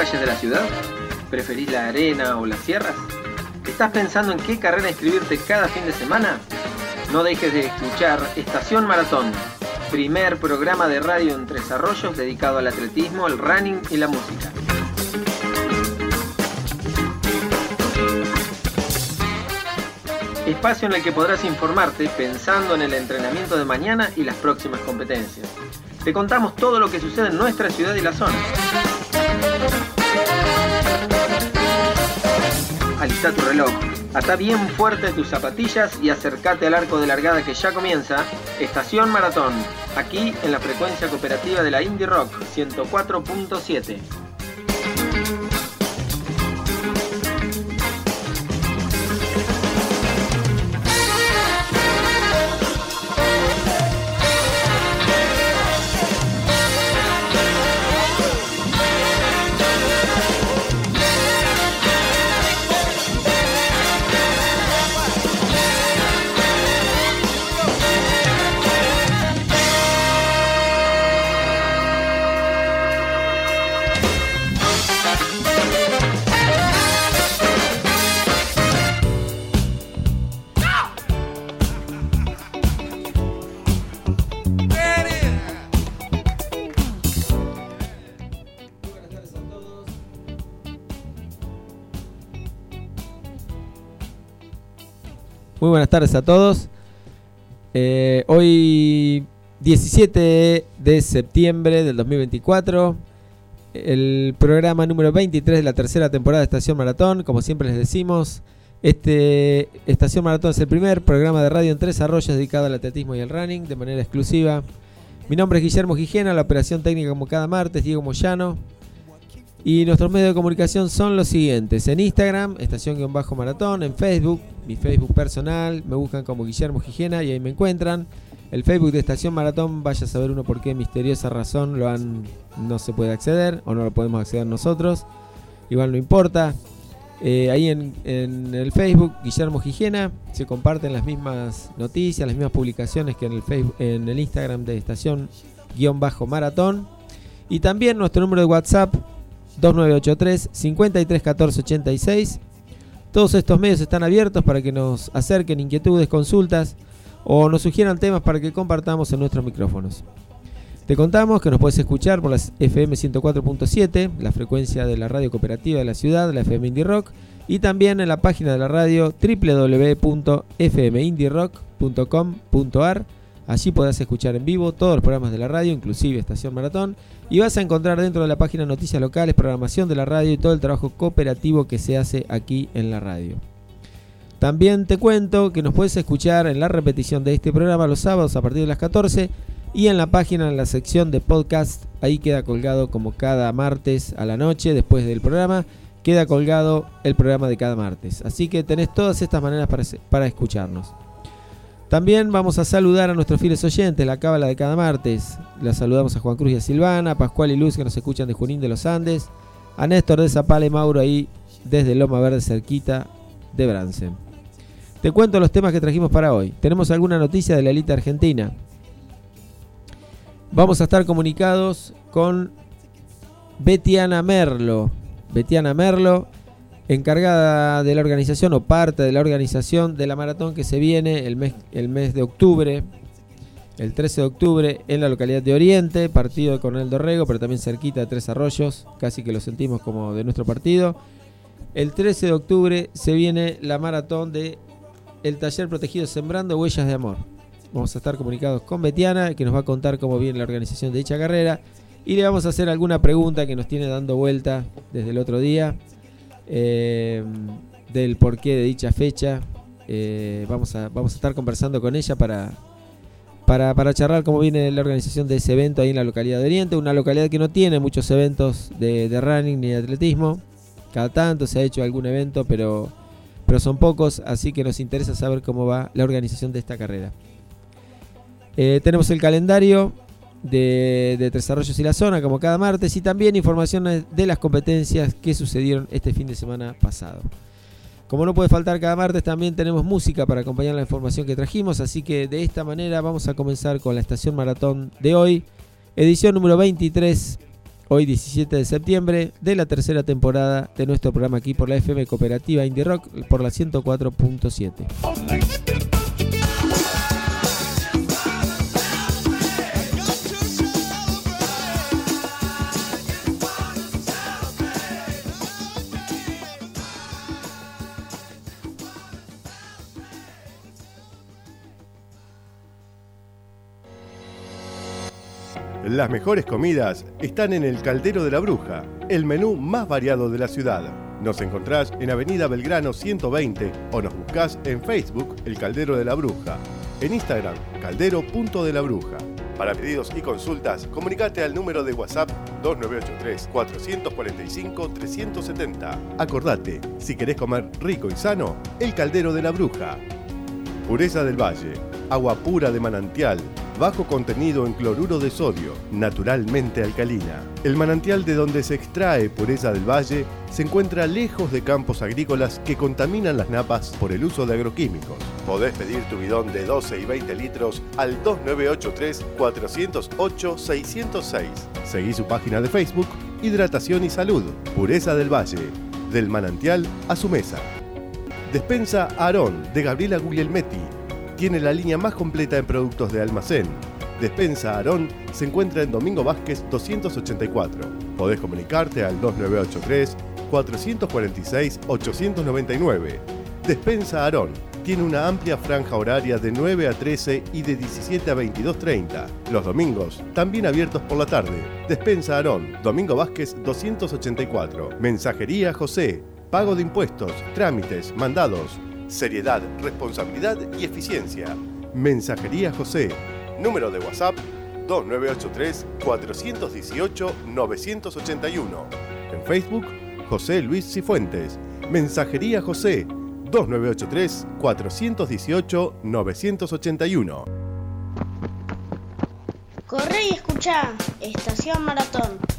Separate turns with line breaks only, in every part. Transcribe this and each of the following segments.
calles de la ciudad? ¿Preferís la arena o las sierras? ¿Estás pensando en qué carrera inscribirte cada fin de semana? No dejes de escuchar Estación Maratón, primer programa de radio en Tres dedicado al atletismo, el running y la música. Espacio en el que podrás informarte pensando en el entrenamiento de mañana y las próximas competencias. Te contamos todo lo que sucede en nuestra ciudad y la zona. Alista tu reloj, ata bien fuerte tus zapatillas y acércate al arco de largada que ya comienza, Estación Maratón, aquí en la frecuencia cooperativa de la Indie Rock 104.7.
Muy buenas tardes a todos. Eh, hoy 17 de septiembre del 2024, el programa número 23 de la tercera temporada de Estación Maratón. Como siempre les decimos, este Estación Maratón es el primer programa de radio en Tres Arroyos dedicado al atletismo y al running de manera exclusiva. Mi nombre es Guillermo Gijena, la operación técnica como cada martes, Diego Moyano. Y nuestros medios de comunicación son los siguientes. En Instagram, estación-maratón. En Facebook, mi Facebook personal. Me buscan como Guillermo Gijena y ahí me encuentran. El Facebook de Estación Maratón, vaya a saber uno por qué misteriosa razón lo han, no se puede acceder o no lo podemos acceder nosotros. Igual no importa. Eh, ahí en, el Facebook, Guillermo Gijena, se comparten las mismas noticias, las mismas publicaciones que en el, Facebook, en el Instagram de Estación-Maratón. Y también nuestro número de WhatsApp 2983 531486. Todos estos medios están abiertos para que nos acerquen inquietudes, consultas o nos sugieran temas para que compartamos en nuestros micrófonos. Te contamos que nos puedes escuchar por las FM 104.7, la frecuencia de la radio cooperativa de la ciudad, la FM Indie Rock, y también en la página de la radio www.fmindierock.com.ar Allí podrás escuchar en vivo todos los programas de la radio, inclusive Estación Maratón, y vas a encontrar dentro de la página noticias locales, programación de la radio y todo el trabajo cooperativo que se hace aquí en la radio. También te cuento que nos puedes escuchar en la repetición de este programa los sábados a partir de las 14 y en la página, en la sección de podcast, ahí queda colgado como cada martes a la noche después del programa, queda colgado el programa de cada martes. Así que tenés todas estas maneras para, para escucharnos. También vamos a saludar a nuestros fieles oyentes, la cábala de cada martes. La saludamos a Juan Cruz y a Silvana, a Pascual y Luz que nos escuchan de Junín de los Andes, a Néstor de Zapala y Mauro ahí desde Loma Verde cerquita de Bransen. Te cuento los temas que trajimos para hoy. Tenemos alguna noticia de la élite argentina. Vamos a estar comunicados con Betiana Merlo. Betiana Merlo encargada de la organización o parte de la organización de la maratón que se viene el mes, el mes de octubre, el 13 de octubre, en la localidad de Oriente, partido de Coronel Dorrego, pero también cerquita de Tres Arroyos, casi que lo sentimos como de nuestro partido. El 13 de octubre se viene la maratón de el taller protegido Sembrando Huellas de Amor. Vamos a estar comunicados con Betiana, que nos va a contar cómo viene la organización de dicha carrera. Y le vamos a hacer alguna pregunta que nos tiene dando vuelta desde el otro día eh, del porqué de dicha fecha. Eh, vamos, a, vamos a estar conversando con ella para, para, para, charlar cómo viene la organización de ese evento ahí en la localidad de Oriente, una localidad que no tiene muchos eventos de, running ni de atletismo. Cada tanto se ha hecho algún evento, pero, pero son pocos, así que nos interesa saber cómo va la organización de esta carrera. Eh, tenemos el calendario de, de y la Zona, como cada martes, y también informaciones de las competencias que sucedieron este fin de semana pasado. Como no puede faltar cada martes, también tenemos música para acompañar la información que trajimos, así que de esta manera vamos a comenzar con la estación maratón de hoy, edición número 23, hoy 17 de septiembre de la tercera temporada de nuestro programa aquí por la FM Cooperativa Indie Rock por la 104.7.
Las mejores comidas están en el Caldero de la Bruja, el menú más variado de la ciudad. Nos encontrás en Avenida Belgrano 120 o nos buscás en Facebook El Caldero de la Bruja, en Instagram Caldero.de de la Bruja. Para pedidos y consultas, comunicate al número de WhatsApp 2983-445-370. Acordate, si querés comer rico y sano, El Caldero de la Bruja. Pureza del Valle, agua pura de manantial, bajo contenido en cloruro de sodio, naturalmente alcalina. El manantial de donde se extrae pureza del valle se encuentra lejos de campos agrícolas que contaminan las napas por el uso de agroquímicos. Podés pedir tu bidón de 12 y 20 litros al 2983-408-606. Seguí su página de Facebook, Hidratación y Salud, Pureza del Valle, del manantial a su mesa. Despensa Aarón de Gabriela Guglielmetti tiene la línea más completa en productos de almacén. Despensa Aarón se encuentra en Domingo Vázquez 284. Podés comunicarte al 2983 446 899. Despensa Aarón tiene una amplia franja horaria de 9 a 13 y de 17 a 22.30. Los domingos, también abiertos por la tarde. Despensa Aarón, Domingo Vázquez 284. Mensajería José. Pago de impuestos, trámites, mandados, seriedad, responsabilidad y eficiencia. Mensajería José. Número de WhatsApp 2983-418-981. En Facebook, José Luis Cifuentes. Mensajería José 2983-418-981.
Corre y escucha, Estación Maratón.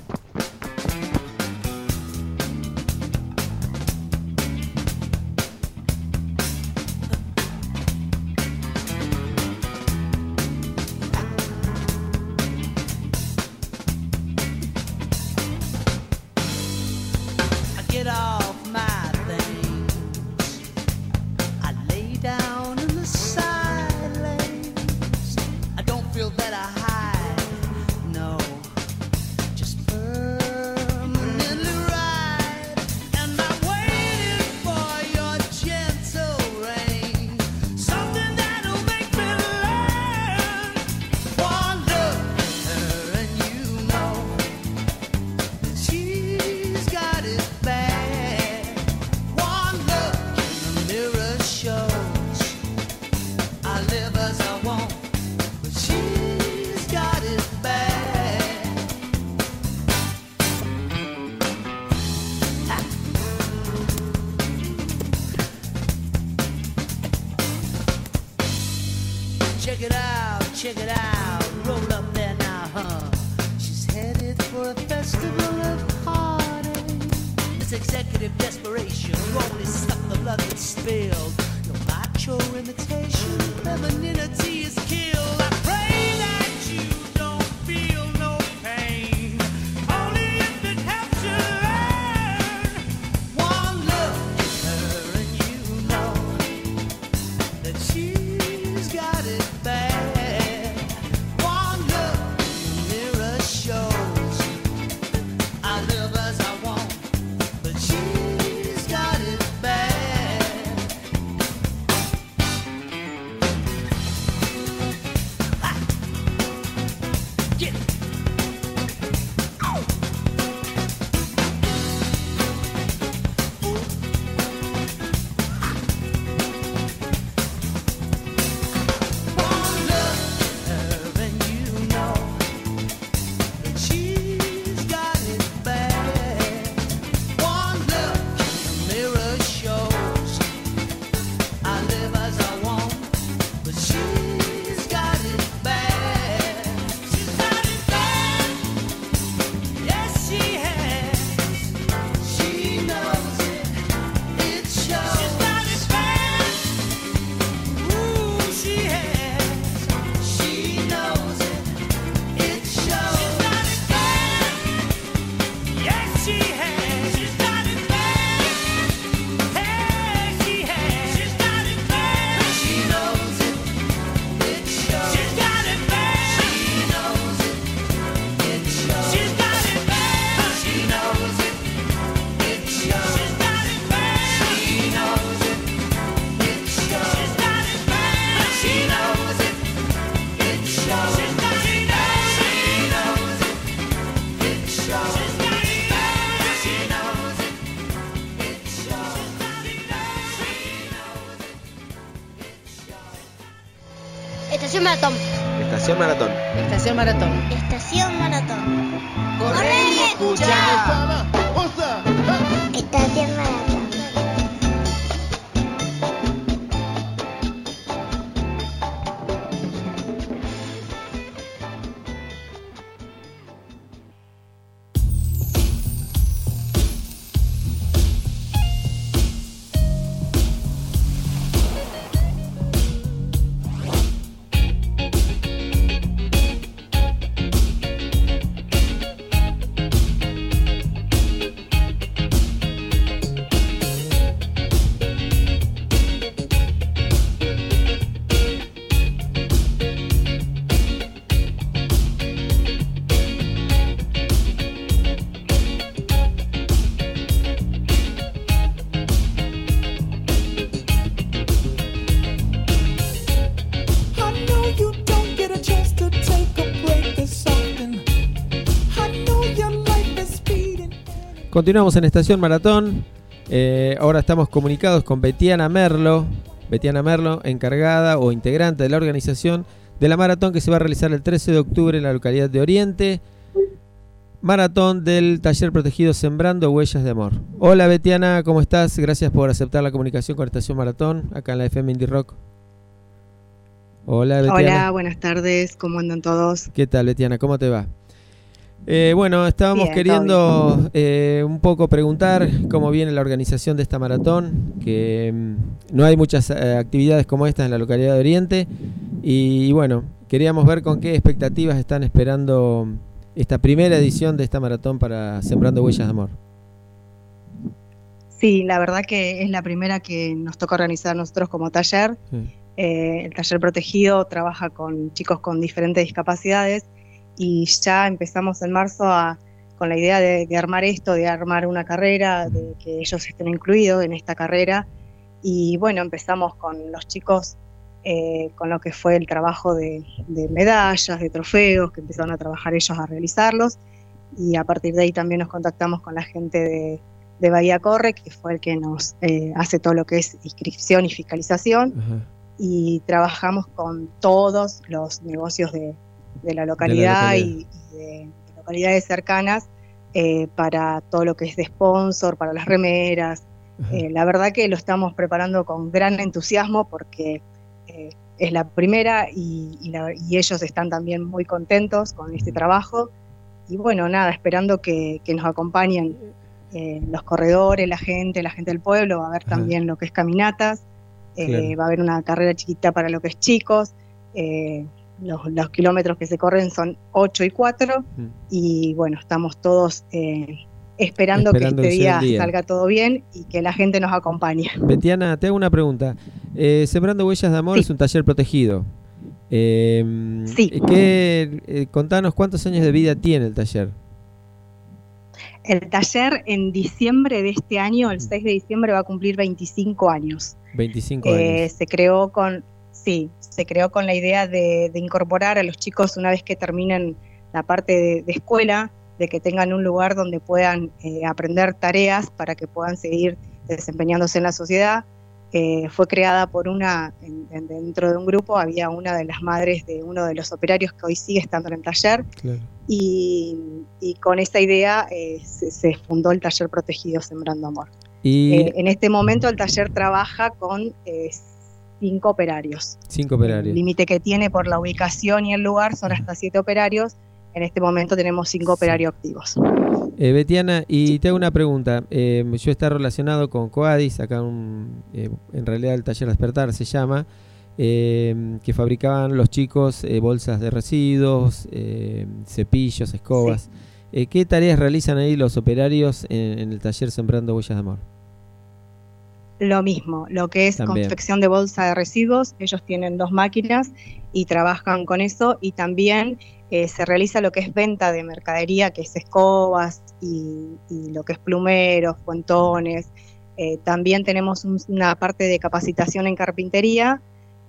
Maratón.
Estación Maratón.
Estación Maratón.
Continuamos en Estación Maratón. Eh, ahora estamos comunicados con Betiana Merlo. Betiana Merlo, encargada o integrante de la organización de la maratón que se va a realizar el 13 de octubre en la localidad de Oriente. Maratón del taller protegido Sembrando Huellas de Amor. Hola Betiana, ¿cómo estás? Gracias por aceptar la comunicación con Estación Maratón, acá en la FM Indie Rock. Hola Betiana.
Hola, buenas tardes, ¿cómo andan todos?
¿Qué tal, Betiana? ¿Cómo te va? Eh, bueno, estábamos
Bien,
queriendo eh, un poco preguntar cómo viene la organización de esta maratón, que mm, no hay muchas eh, actividades como esta en la localidad de Oriente, y, y bueno, queríamos ver con qué expectativas están esperando esta primera edición de esta maratón para Sembrando Huellas de Amor.
Sí, la verdad que es la primera que nos toca organizar nosotros como taller.
Sí.
Eh, el taller protegido trabaja con chicos con diferentes discapacidades y ya empezamos en marzo a- con la idea de, de armar esto, de armar una carrera, de que ellos estén incluidos en esta carrera. Y bueno, empezamos con los chicos eh, con lo que fue el trabajo de, de medallas, de trofeos, que empezaron a trabajar ellos a realizarlos. Y a partir de ahí también nos contactamos con la gente de, de Bahía Corre, que fue el que nos eh, hace todo lo que es inscripción y fiscalización
Ajá.
y trabajamos con todos los negocios de, de la localidad,
localidad.
y, y de, de localidades cercanas eh, para todo lo que es de sponsor, para las remeras. Eh, la verdad que lo estamos preparando con gran entusiasmo porque eh, es la primera y, y la- y ellos están también muy contentos con este trabajo. Y bueno, nada, esperando que, que nos acompañen eh, los corredores, la gente, la gente del pueblo, va a haber
Ajá.
también lo que es caminatas, eh,
Claro.
va a haber una carrera chiquita para lo que es chicos, eh, los, los kilómetros que se corren son 8 y 4
Mm.
y bueno, estamos todos eh, esperando,
Esperando
que este día, salga todo bien y que la gente nos acompañe.
Betiana, te hago una pregunta. Eh, Sembrando Huellas de Amor
Sí.
es un taller protegido. Eh,
Sí.
¿qué- contanos cuántos años de vida tiene el taller.
El taller en diciembre de este año, el 6 de diciembre, va a cumplir 25 años.
25
Eh,
años.
se creó con, sí, se creó con la idea de, de incorporar a los chicos una vez que terminen la parte de, de escuela, de que tengan un lugar donde puedan eh, aprender tareas para que puedan seguir desempeñándose en la sociedad. Eh, fue creada por una, en- en- dentro de un grupo había una de las madres de uno de los operarios que hoy sigue estando en el taller
Claro.
y, y con esa idea eh, se, se fundó el taller protegido Sembrando Amor.
Y
Eh, en este momento el taller trabaja con eh, cinco operarios.
cinco
El
operarios.
límite que tiene por la ubicación y el lugar son hasta siete operarios. En este momento tenemos cinco
Sí.
operarios activos.
Eh, Betiana, y te hago una pregunta. Eh, yo está relacionado con Coadis, acá un, eh, en realidad el taller Despertar se llama, eh, que fabricaban los chicos eh, bolsas de residuos, eh, cepillos, escobas. Eh, ¿Qué tareas realizan ahí los operarios en, en el taller Sembrando Huellas de Amor?
Lo mismo, lo que es
También.
confección de bolsa de residuos, ellos tienen dos máquinas y trabajan con eso y también eh, se realiza lo que es venta de mercadería, que es escobas y, y lo que es plumeros, puentones. Eh, también tenemos un- una parte de capacitación en carpintería,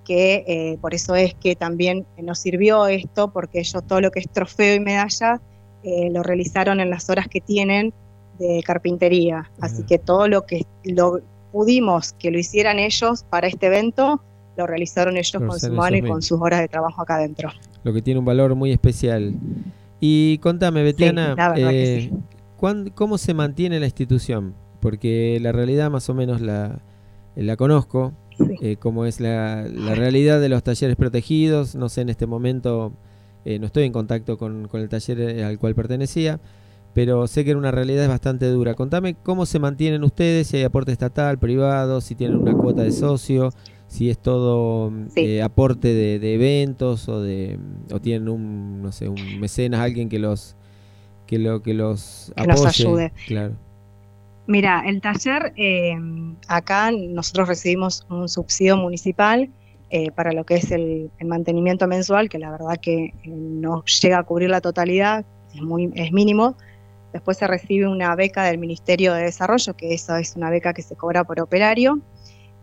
que eh, por eso es que también nos sirvió esto, porque ellos todo lo que es trofeo y medalla eh, lo realizaron en las horas que tienen de carpintería. Así que todo lo que lo pudimos que lo hicieran ellos para este evento, lo realizaron ellos
Lo
con su mano y con sus horas de trabajo acá adentro.
Lo que tiene un valor muy especial. Y contame, Betiana, eh, ¿cuán- ¿cómo se mantiene la institución? Porque la realidad más o menos la, la conozco,
Sí.
eh, cómo es la, la realidad de los talleres protegidos. No sé, en este momento eh, no estoy en contacto con, con el taller al cual pertenecía, pero sé que era una realidad bastante dura. Contame cómo se mantienen ustedes, si hay aporte estatal, privado, si tienen una cuota de socio, si es todo mm,
Sí.
eh, aporte de, de eventos o de o tienen un no sé un mecenas alguien que los que lo que los
Que nos ayude.
claro
Mira, el taller, eh, acá nosotros recibimos un subsidio municipal eh, para lo que es el, el mantenimiento mensual, que la verdad que eh, no llega a cubrir la totalidad, es, muy, es mínimo. Después se recibe una beca del Ministerio de Desarrollo, que esa es una beca que se cobra por operario.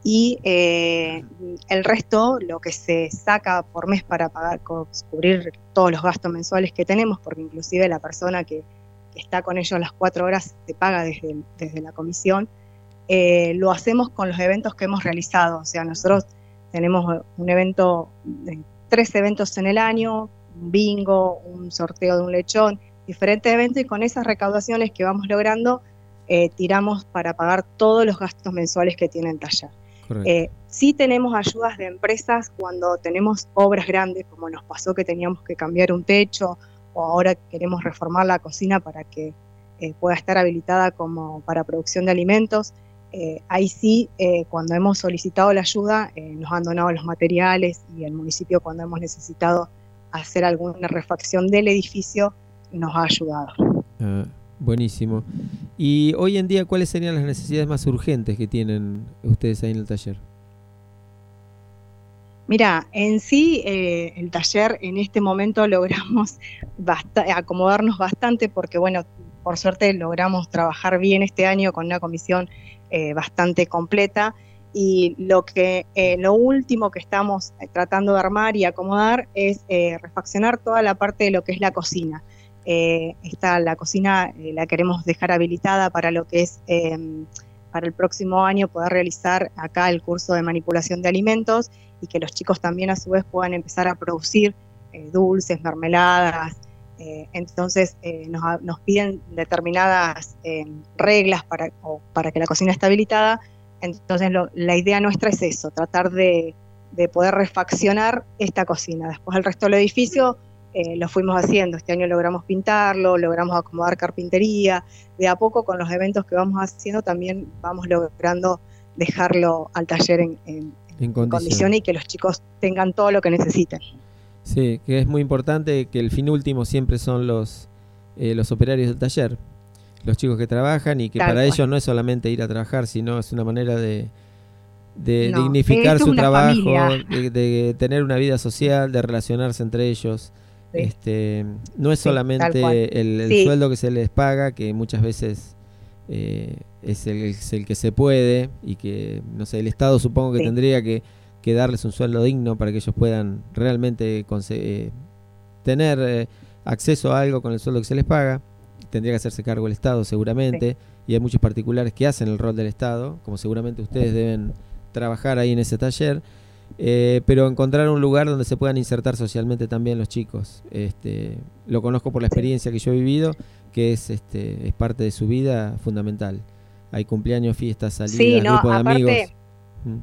Y eh, el resto, lo que se saca por mes para pagar, cubrir todos los gastos mensuales que tenemos, porque inclusive la persona que, que está con ellos las cuatro horas se paga desde, desde la comisión, eh, lo hacemos con los eventos que hemos realizado. O sea, nosotros tenemos un evento, eh, tres eventos en el año, un bingo, un sorteo de un lechón, diferentes eventos y con esas recaudaciones que vamos logrando, eh, tiramos para pagar todos los gastos mensuales que tiene el taller. Eh, sí tenemos ayudas de empresas cuando tenemos obras grandes, como nos pasó que teníamos que cambiar un techo o ahora queremos reformar la cocina para que eh, pueda estar habilitada como para producción de alimentos. Eh, ahí sí, eh, cuando hemos solicitado la ayuda, eh, nos han donado los materiales y el municipio cuando hemos necesitado hacer alguna refacción del edificio nos ha ayudado.
Ah, buenísimo y hoy en día cuáles serían las necesidades más urgentes que tienen ustedes ahí en el taller
Mira, en sí eh, el taller en este momento logramos acomodarnos bastante porque, bueno, por suerte logramos trabajar bien este año con una comisión eh, bastante completa y lo que eh, lo último que estamos tratando de armar y acomodar es refaccionar toda la parte de lo que es la cocina. Eh, esta, la cocina eh, la queremos dejar habilitada para lo que es eh, para el próximo año poder realizar acá el curso de manipulación de alimentos y que los chicos también a su vez puedan empezar a producir eh, dulces, mermeladas. Eh, entonces nos, nos piden determinadas eh, reglas para, para que la cocina esté habilitada. Entonces la idea nuestra es eso, tratar de, de poder refaccionar esta cocina. Después el resto del edificio eh, lo fuimos haciendo. Este año logramos pintarlo, logramos acomodar carpintería. De a poco con los eventos que vamos haciendo también vamos logrando dejarlo al taller en, en- condiciones y que los chicos tengan todo lo que necesiten.
Sí, que es muy importante que el fin último siempre son los, eh, los operarios del taller, los chicos que trabajan y que
Tal
para
cual.
ellos no es solamente ir a trabajar, sino es una manera de, de
No,
dignificar su trabajo, de, de tener una vida social, de relacionarse entre ellos.
Sí.
Este, no es
Sí,
solamente el, el
Sí.
sueldo que se les paga, que muchas veces eh, es, el, es el que se puede y que, no sé, el Estado supongo que tendría que, que darles un sueldo digno para que ellos puedan realmente eh, tener eh, acceso a algo con el sueldo que se les paga. Tendría que hacerse cargo el Estado seguramente y hay muchos particulares que hacen el rol del Estado, como seguramente ustedes deben trabajar ahí en ese taller. Eh, pero encontrar un lugar donde se puedan insertar socialmente también los chicos. Este, lo conozco por la experiencia que yo he vivido, que es, este, es parte de su vida fundamental. Hay cumpleaños, fiestas, salidas,
Sí, no,
grupos de
aparte-
amigos. Mm,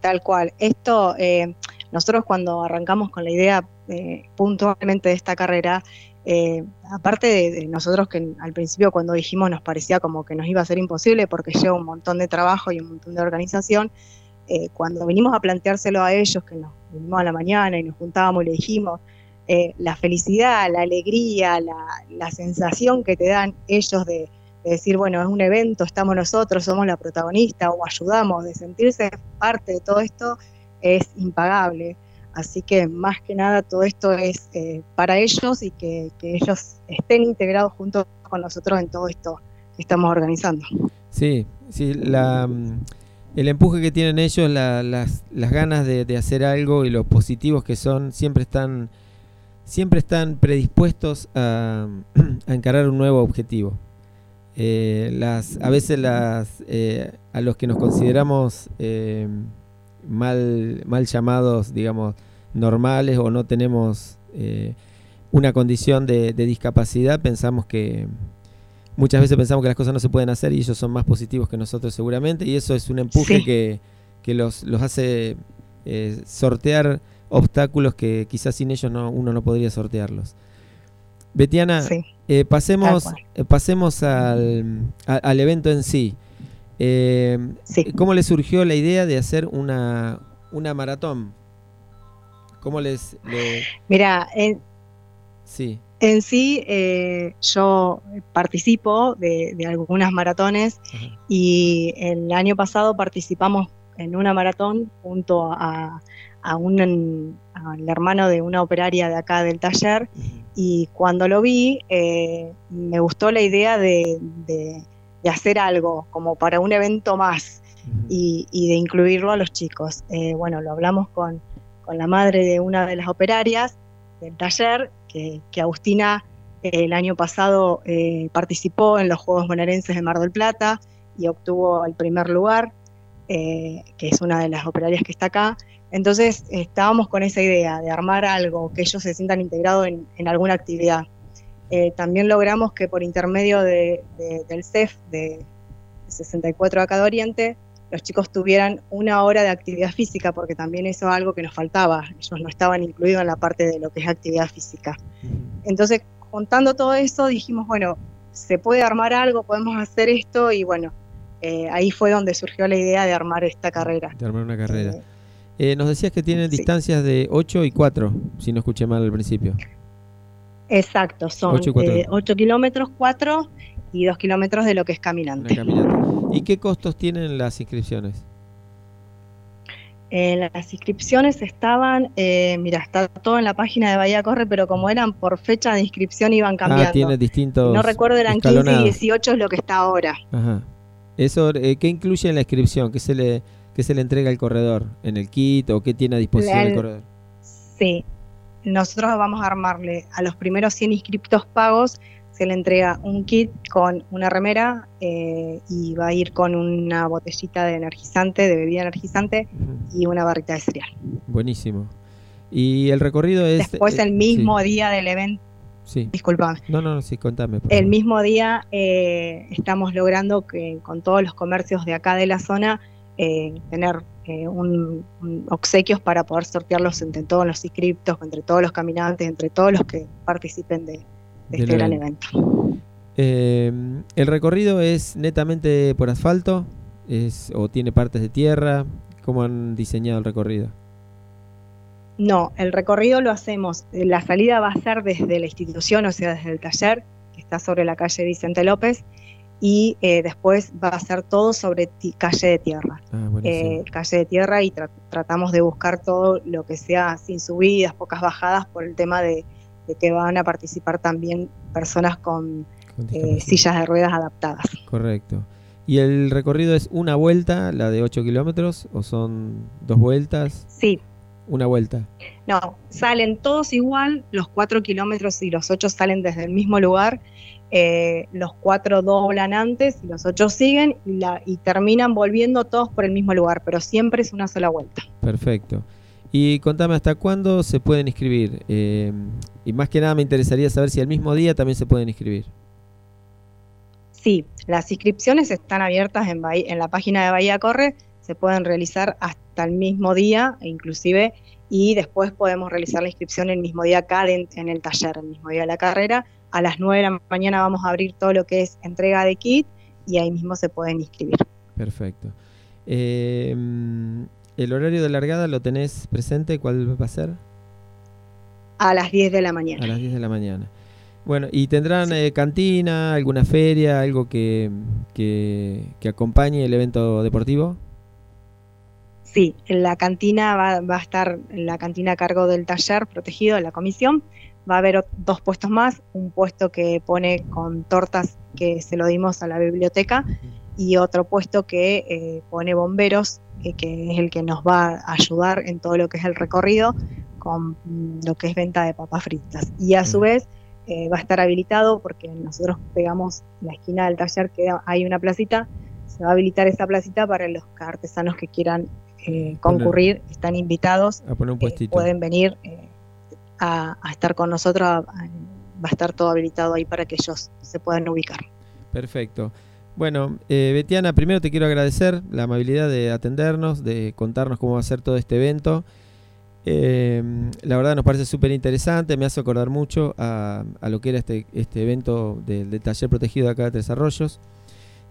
Tal cual. Esto, eh, nosotros cuando arrancamos con la idea eh, puntualmente de esta carrera, eh, aparte de, de nosotros que al principio cuando dijimos nos parecía como que nos iba a ser imposible porque lleva un montón de trabajo y un montón de organización, eh, cuando vinimos a planteárselo a ellos, que nos vinimos a la mañana y nos juntábamos y le dijimos, eh, la felicidad, la alegría, la, la sensación que te dan ellos de, de decir, bueno, es un evento, estamos nosotros, somos la protagonista o ayudamos, de sentirse parte de todo esto, es impagable. Así que más que nada todo esto es eh, para ellos y que, que ellos estén integrados junto con nosotros en todo esto que estamos organizando.
Sí, sí, la, mm, el empuje que tienen ellos, la- las, ganas de, hacer algo y los positivos que son, siempre están, siempre están predispuestos a, encarar un nuevo objetivo. Eh, a veces las, eh, a los que nos consideramos eh, mal, mal llamados, digamos, normales o no tenemos una condición de discapacidad, pensamos que muchas veces pensamos que las cosas no se pueden hacer y ellos son más positivos que nosotros seguramente y eso es un empuje
Sí.
que, que los, los hace eh, sortear obstáculos que quizás sin ellos no, uno no podría sortearlos. Betiana,
Sí.
eh, pasemos, eh, pasemos al, a- al evento en sí.
Sí.
¿Cómo les surgió la idea de hacer una, una maratón? ¿Cómo les... le-
Mira,
sí,
en sí eh, yo participo de, de algunas maratones y el año pasado participamos en una maratón junto a, a un al hermano de una operaria de acá del taller y cuando lo vi eh, me gustó la idea de, de- de hacer algo como para un evento más y, y de incluirlo a los chicos. Eh, bueno, lo hablamos con, con la madre de una de las operarias del taller, que, Agustina eh, el año pasado eh, participó en los Juegos Bonaerenses de Mar del Plata y obtuvo el primer lugar, eh, que es una de las operarias que está acá. Entonces estábamos con esa idea de armar algo, que ellos se sientan integrados en, alguna actividad. También logramos que por intermedio de- de- del CEF de 64 acá de Oriente, los chicos tuvieran una hora de actividad física, porque también eso es algo que nos faltaba. Ellos no estaban incluidos en la parte de lo que es actividad física. Entonces, juntando todo eso, dijimos, bueno, se puede armar algo, podemos hacer esto, y bueno, eh, ahí fue donde surgió la idea de armar esta carrera.
de armar una carrera.
Eh,
Eh, nos decías que tienen
sí.
distancias de 8 y 4, si no escuché mal al principio.
exacto, son
Ocho y cuatro.
8 kilómetros, 4 y 2 kilómetros de lo que es caminante.
¿Y qué costos tienen las inscripciones?
Eh, las inscripciones estaban, eh, mira, está todo en la página de Bahía Corre, pero como eran por fecha de inscripción iban cambiando.
Ah, tiene distintos.
no recuerdo, eran 15 y
escalonados.
18 es lo que está ahora.
Ajá. Eso, eh, ¿Qué incluye en la inscripción? ¿Qué se, le, ¿Qué se le entrega al corredor? ¿En el kit o qué tiene a disposición el corredor?
Sí, nosotros vamos a armarle a los primeros 100 inscriptos pagos, se le entrega un kit con una remera eh, y va a ir con una botellita de energizante, de bebida energizante y una barrita de cereal.
Buenísimo. Y el recorrido es.
Después,
eh,
el mismo día del evento,
Sí.
disculpame,
No, no, sí, contame. por
el mismo día eh, estamos logrando que con todos los comercios de acá de la zona eh, tener eh, un, un obsequios para poder sortearlos entre todos los inscriptos, entre todos los caminantes, entre todos los que participen de, este gran
evento.
evento.
Eh, el recorrido es netamente por asfalto es, o tiene partes de tierra. ¿Cómo han diseñado el recorrido?
No, el recorrido lo hacemos, eh, la salida va a ser desde la institución, o sea, desde el taller, que está sobre la calle Vicente López, y eh, después va a ser todo sobre calle de tierra.
Ah,
eh, calle de tierra y tra- tratamos de buscar todo lo que sea sin subidas, pocas bajadas, por el tema de, de que van a participar también personas con
Con
eh, sillas de ruedas adaptadas.
Correcto. ¿Y el recorrido es una vuelta, la de 8 kilómetros, o son dos vueltas?
Sí,
Una vuelta.
no, salen todos igual, los cuatro kilómetros y los ocho salen desde el mismo lugar, eh, los cuatro doblan antes y los ocho siguen y, la, y terminan volviendo todos por el mismo lugar, pero siempre es una sola vuelta.
Perfecto. Y contame hasta cuándo se pueden inscribir. Eh, y más que nada me interesaría saber si el mismo día también se pueden inscribir.
Sí, las inscripciones están abiertas en, Bahía- en la página de Bahía Corre, se pueden realizar hasta el mismo día, inclusive, y después podemos realizar la inscripción el mismo día acá de- en el taller, el mismo día de la carrera. A las 9 de la mañana vamos a abrir todo lo que es entrega de kit y ahí mismo se pueden inscribir.
Perfecto. Eh, ¿El horario de largada lo tenés presente? ¿Cuál va a ser?
A las 10 de la
A
mañana.
las 10 de la mañana. Bueno, ¿y tendrán eh, cantina, alguna feria, algo que, que, que acompañe el evento deportivo?
Sí, en la cantina va, va a estar la cantina a cargo del taller protegido de la comisión. Va a haber dos puestos más, un puesto que pone con tortas que se lo dimos a la biblioteca y otro puesto que eh, pone bomberos, eh, que es el que nos va a ayudar en todo lo que es el recorrido con lo que es venta de papas fritas. Y a su vez eh, va a estar habilitado porque nosotros pegamos la esquina del taller que hay una placita, se va a habilitar esa placita para los artesanos que quieran eh, concurrir, están invitados,
A poner un puestito.
pueden venir a, a estar con nosotros, a- a- va a estar todo habilitado ahí para que ellos se puedan ubicar.
Perfecto. Bueno, eh, Betiana, primero te quiero agradecer la amabilidad de atendernos, de contarnos cómo va a ser todo este evento. Eh, la verdad nos parece súper interesante, me hace acordar mucho a, a lo que era este, este evento del, del taller protegido de acá de Tres Arroyos.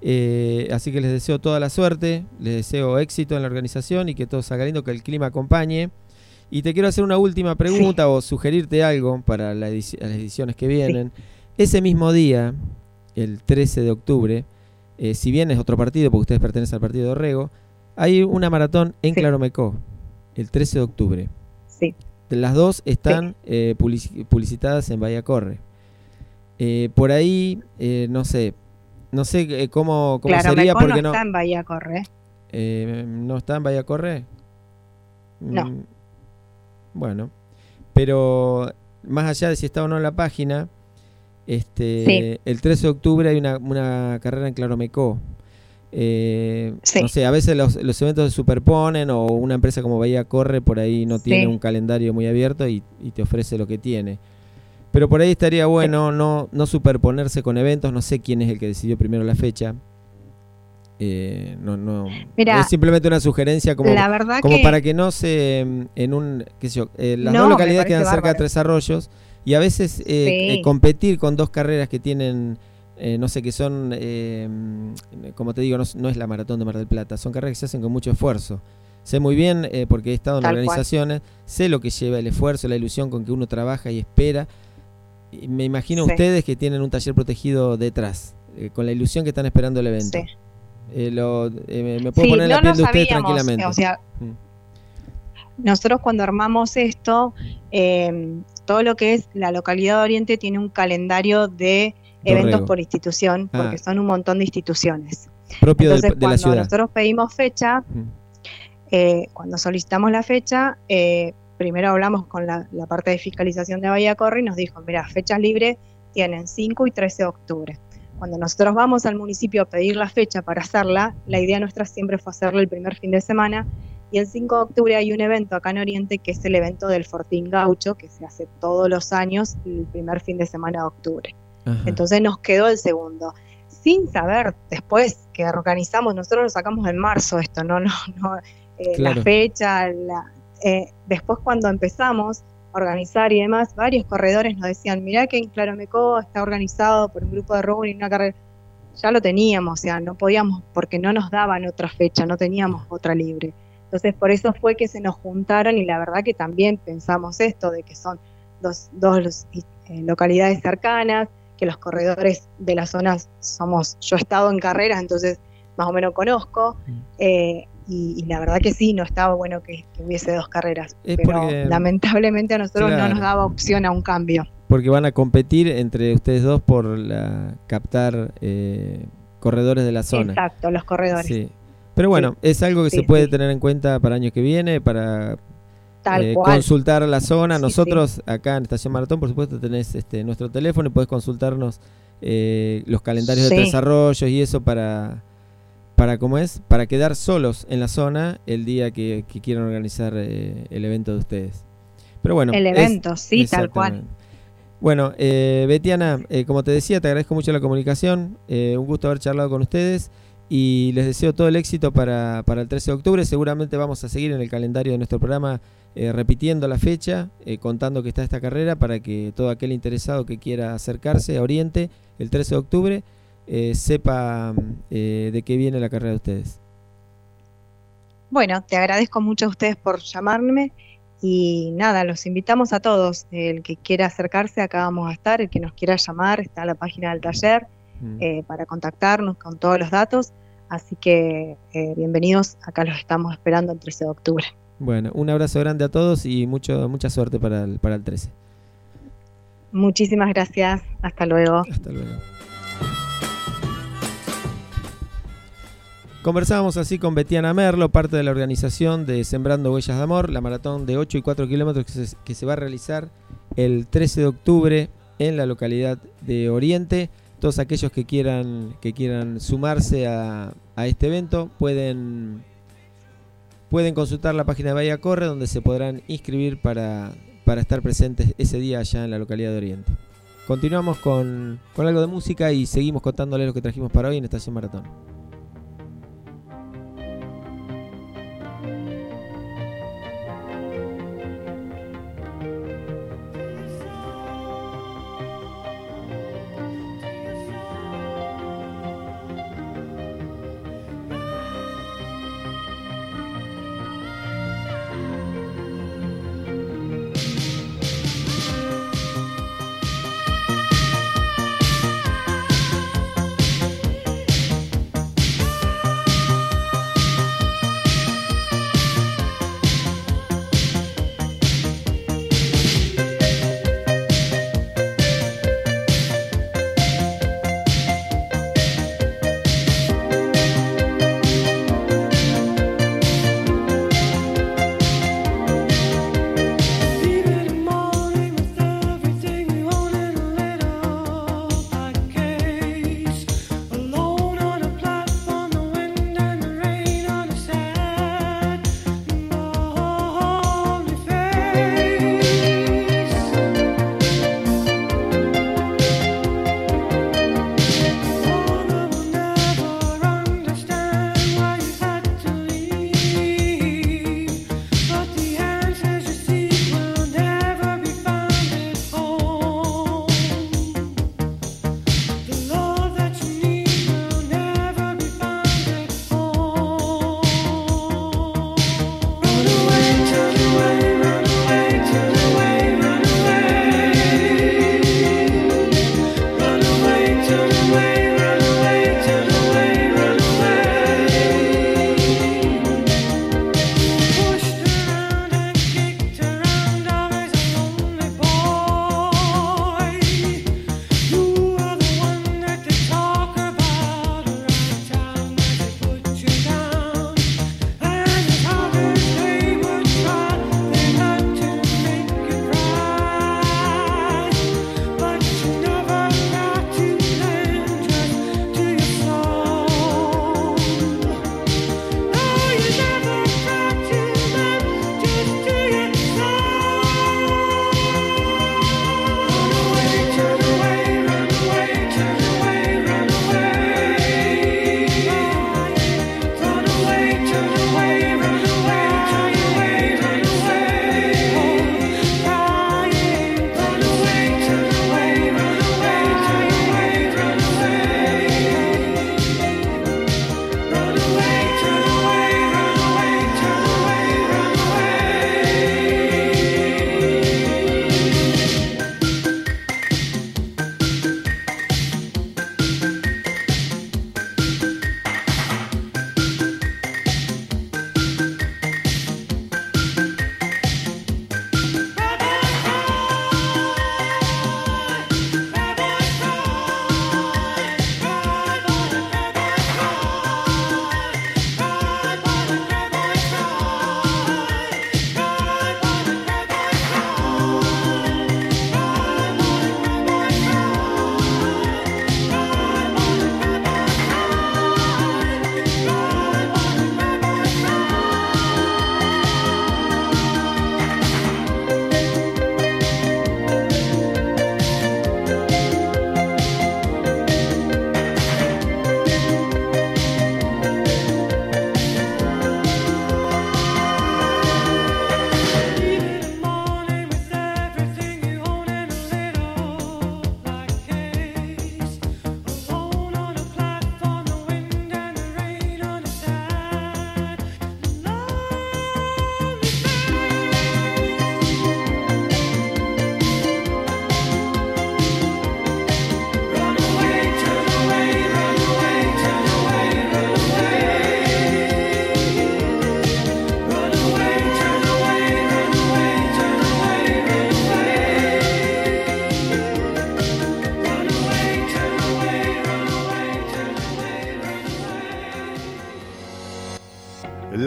Eh, así que les deseo toda la suerte, les deseo éxito en la organización y que todo salga lindo, que el clima acompañe. Y te quiero hacer una última pregunta o sugerirte algo para la edici- las ediciones que vienen. Ese mismo día, el 13 de octubre, eh, si bien es otro partido, porque ustedes pertenecen al partido de Orrego, hay una maratón en
Sí.
Claromecó, el 13 de octubre.
Sí,
Las dos están eh, publici- publicitadas en Bahía Corre. Eh, por ahí, no sé, no sé cómo, cómo sería, porque
no
no,
está en Bahía Corre.
no está en Bahía Corre.
No.
Mm, Bueno, pero más allá de si está o no en la página, este,
Sí.
el 13 de octubre hay una, una carrera en Claromecó. Eh,
Sí.
No sé, a veces los, los eventos se superponen o una empresa como Bahía Corre por ahí no tiene
Sí.
un calendario muy abierto y, y te ofrece lo que tiene. Pero por ahí estaría bueno no, no superponerse con eventos, no sé quién es el que decidió primero la fecha. Eh, no, no.
Mira,
es simplemente una sugerencia como,
la
como
que
para que no se mm, en un qué sé yo, eh, las
No,
dos localidades quedan cerca de. Tres Arroyos y a veces eh,
Sí.
eh, competir con dos carreras que tienen eh, no sé que son como te digo no, es- no es la maratón de Mar del Plata son carreras que se hacen con mucho esfuerzo sé muy bien porque he estado en
Tal cual.
organizaciones sé lo que lleva el esfuerzo la ilusión con que uno trabaja y espera y me imagino
Sí.
ustedes que tienen un taller protegido detrás con la ilusión que están esperando el evento
Sí.
Eh, lo- eh, me puedo
Sí,
poner en
no
la piel de ustedes tranquilamente
O sea,
Mm.
nosotros cuando armamos esto, eh, todo lo que es la localidad de Oriente tiene un calendario de eventos por institución,
Ah.
porque son un montón de instituciones.
propio del-
Entonces,
de la
cuando
ciudad.
nosotros pedimos fecha, eh, cuando solicitamos la fecha, eh, primero hablamos con la, la parte de fiscalización de Bahía Corre y nos dijo, mira, fechas libres tienen 5 y 13 de octubre. Cuando nosotros vamos al municipio a pedir la fecha para hacerla, la idea nuestra siempre fue hacerla el primer fin de semana. Y el 5 de octubre hay un evento acá en Oriente que es el evento del Fortín Gaucho, que se hace todos los años el primer fin de semana de octubre.
Ajá.
Entonces nos quedó el segundo. Sin saber después que organizamos, nosotros lo sacamos en marzo esto, no, no, no, eh,
Claro.
la fecha, la, eh, después cuando empezamos a organizar y demás, varios corredores nos decían, mirá que en Claromecó está organizado por un grupo de running, una carrera. Ya lo teníamos, o sea, no podíamos, porque no nos daban otra fecha, no teníamos otra libre. Entonces, por eso fue que se nos juntaron y la verdad que también pensamos esto, de que son dos, dos eh, localidades cercanas, que los corredores de las zonas somos, yo he estado en carreras, entonces más o menos conozco,
Mm.
eh, y, y la verdad que sí, no estaba bueno que, que hubiese dos carreras,
Es
pero
porque-
lamentablemente a nosotros
Claro.
no nos daba opción a un cambio.
Porque van a competir entre ustedes dos por la, captar eh, corredores de la zona.
Exacto, los corredores.
Sí. Pero bueno, es algo que
Sí,
se puede
sí.
tener en cuenta para años que viene, para eh, consultar la zona. Nosotros acá en Estación Maratón, por supuesto, tenés este, nuestro teléfono y puedes consultarnos eh, los calendarios de desarrollos y eso para, para ¿cómo es? Para quedar solos en la zona el día que, que quieran organizar eh, el evento de ustedes. Pero bueno,
El
es-
evento, sí, tal cual.
Bueno, eh, Betiana, como te decía, te agradezco mucho la comunicación. un gusto haber charlado con ustedes y les deseo todo el éxito para, para el 13 de octubre. Seguramente vamos a seguir en el calendario de nuestro programa eh, repitiendo la fecha, eh, contando que está esta carrera para que todo aquel interesado que quiera acercarse a Oriente el 13 de octubre eh, sepa de qué viene la carrera de ustedes.
Bueno, te agradezco mucho a ustedes por llamarme y nada, los invitamos a todos. El que quiera acercarse, acá vamos a estar. El que nos quiera llamar, está la página del taller
Mm.
eh, para contactarnos con todos los datos. Así que eh, bienvenidos, acá los estamos esperando el 13 de octubre.
Bueno, un abrazo grande a todos y mucho, mucha suerte para el, para el 13.
Muchísimas gracias, hasta luego.
Hasta luego. Conversábamos así con Betiana Merlo, parte de la organización de Sembrando Huellas de Amor, la maratón de 8 y 4 kilómetros que se, que se va a realizar el 13 de octubre en la localidad de Oriente. Todos aquellos que quieran, que quieran sumarse a, a este evento pueden,
pueden consultar la página de Bahía Corre donde se podrán inscribir para, para estar presentes ese día allá en la localidad de Oriente. Continuamos con, con algo de música y seguimos contándoles lo que trajimos para hoy en Estación Maratón.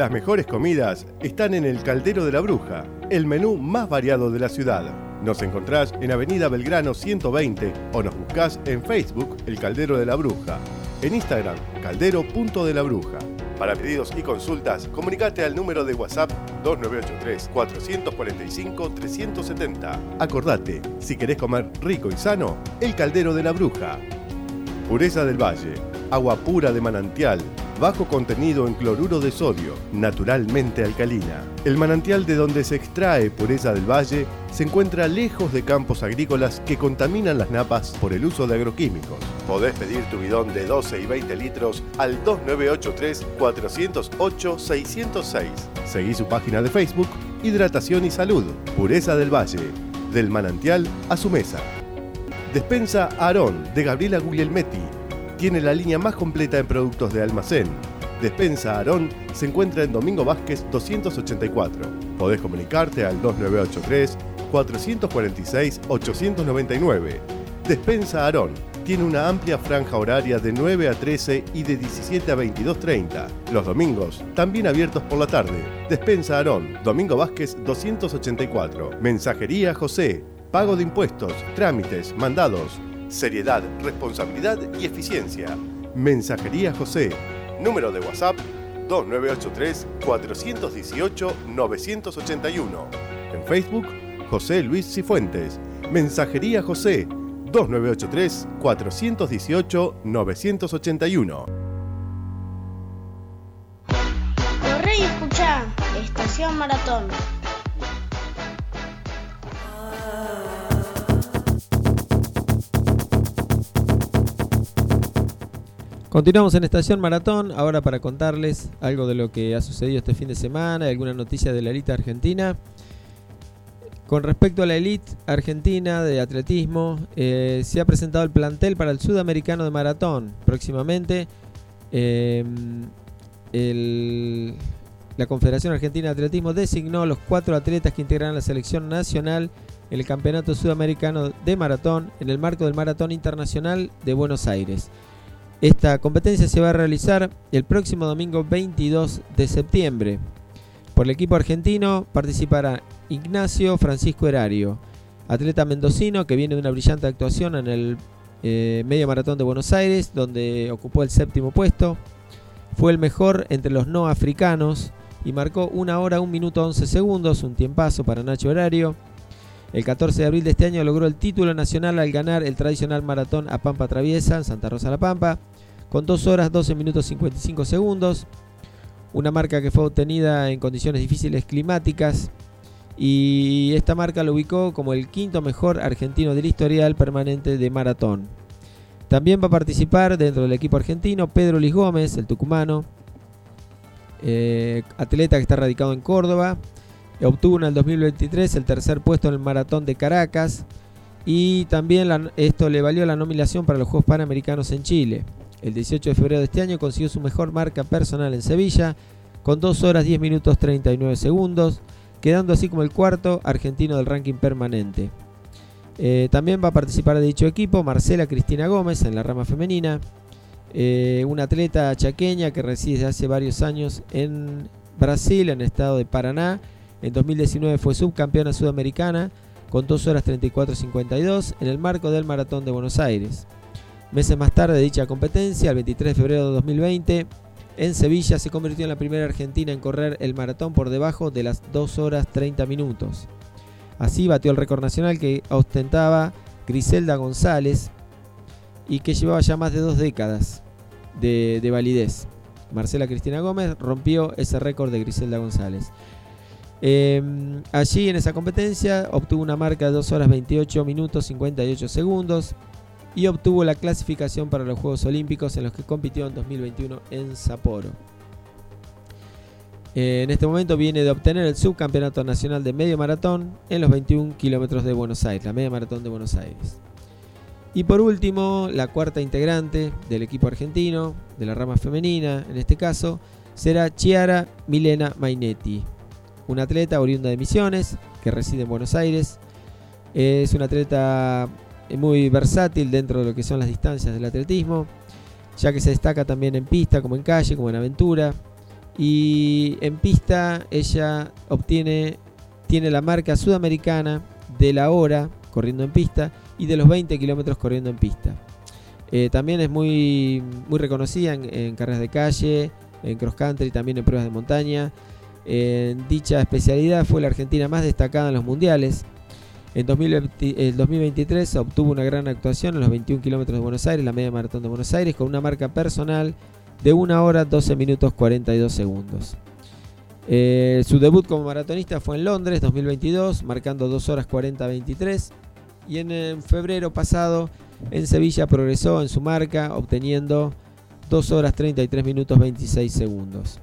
Las mejores comidas están en el Caldero de la Bruja, el menú más variado de la ciudad. Nos encontrás en Avenida Belgrano 120 o nos buscás en Facebook El Caldero de la Bruja, en Instagram caldero.de la Bruja. Para pedidos y consultas, comunicate al número de WhatsApp 2983-445-370. Acordate, si querés comer rico y sano, el caldero de la bruja. Pureza del Valle, agua pura de manantial, bajo contenido en cloruro de sodio, naturalmente alcalina. El manantial de donde se extrae pureza del valle se encuentra lejos de campos agrícolas que contaminan las napas por el uso de agroquímicos. Podés pedir tu bidón de 12 y 20 litros al 2983-408-606. Seguí su página de Facebook, Hidratación y Salud, Pureza del Valle, del manantial a su mesa. Despensa Aarón de Gabriela Guglielmetti tiene la línea más completa en productos de almacén. Despensa Aarón se encuentra en Domingo Vázquez 284. Podés comunicarte al 2983 446 899. Despensa Aarón tiene una amplia franja horaria de 9 a 13 y de 17 a 22.30. Los domingos, también abiertos por la tarde. Despensa Aarón, Domingo Vázquez 284. Mensajería José. Pago de impuestos, trámites, mandados. Seriedad, responsabilidad y eficiencia. Mensajería José. Número de WhatsApp 2983-418-981. En Facebook, José Luis Cifuentes. Mensajería José 2983-418-981.
Corre y escucha. Estación Maratón.
Continuamos en Estación Maratón, ahora para contarles algo de lo que ha sucedido este fin de semana, alguna noticia de la elite argentina. Con respecto a la elite argentina de atletismo, eh, se ha presentado el plantel para el sudamericano de maratón próximamente. El- la Confederación Argentina de Atletismo designó los cuatro atletas que integrarán la selección nacional en el Campeonato Sudamericano de Maratón en el marco del Maratón Internacional de Buenos Aires. Esta competencia se va a realizar el próximo domingo 22 de septiembre. Por el equipo argentino participará Ignacio Francisco Herario, atleta mendocino que viene de una brillante actuación en el eh, Medio Maratón de Buenos Aires, donde ocupó el séptimo puesto. Fue el mejor entre los no africanos y marcó una hora, un minuto 11 segundos, un tiempazo para Nacho Herario. El 14 de abril de este año logró el título nacional al ganar el tradicional maratón a Pampa Traviesa en Santa Rosa La Pampa, con 2 horas 12 minutos 55 segundos, una marca que fue obtenida en condiciones difíciles climáticas y esta marca lo ubicó como el quinto mejor argentino del historial permanente de maratón. También va a participar dentro del equipo argentino Pedro Luis Gómez, el tucumano, eh, atleta que está radicado en Córdoba, Obtuvo en el 2023 el tercer puesto en el maratón de Caracas y también esto le valió la nominación para los Juegos Panamericanos en Chile. El 18 de febrero de este año consiguió su mejor marca personal en Sevilla con 2 horas 10 minutos 39 segundos, quedando así como el cuarto argentino del ranking permanente. Eh, también va a participar de dicho equipo Marcela Cristina Gómez en la rama femenina, eh, una atleta chaqueña que reside desde hace varios años en Brasil, en el estado de Paraná. En 2019 fue subcampeona sudamericana con 2 horas 34.52 en el marco del Maratón de Buenos Aires. Meses más tarde de dicha competencia, el 23 de febrero de 2020, en Sevilla se convirtió en la primera argentina en correr el maratón por debajo de las 2 horas 30 minutos. Así batió el récord nacional que ostentaba Griselda González y que llevaba ya más de dos décadas de, de validez. Marcela Cristina Gómez rompió ese récord de Griselda González. Eh, allí en esa competencia obtuvo una marca de 2 horas 28 minutos 58 segundos y obtuvo la clasificación para los Juegos Olímpicos en los que compitió en 2021 en Sapporo. Eh, en este momento viene de obtener el subcampeonato nacional de medio maratón en los 21 kilómetros de Buenos Aires, la media maratón de Buenos Aires. Y por último, la cuarta integrante del equipo argentino, de la rama femenina en este caso, será Chiara Milena Mainetti, una atleta oriunda de Misiones que reside en Buenos Aires. Es una atleta muy versátil dentro de lo que son las distancias del atletismo, ya que se destaca también en pista, como en calle, como en aventura. Y en pista ella obtiene, tiene la marca sudamericana de la hora corriendo en pista y de los 20 kilómetros corriendo en pista. Eh, también es muy, muy reconocida en, en carreras de calle en cross country, también en pruebas de montaña. En dicha especialidad fue la argentina más destacada en los mundiales. En 2020 el 2023 obtuvo una gran actuación en los 21 kilómetros de Buenos Aires, la media maratón de Buenos Aires, con una marca personal de 1 hora 12 minutos 42 segundos. Eh, su debut como maratonista fue en Londres 2022, marcando 2 horas 40 23. Y en, en febrero pasado en Sevilla progresó en su marca, obteniendo 2 horas 33 minutos 26 segundos.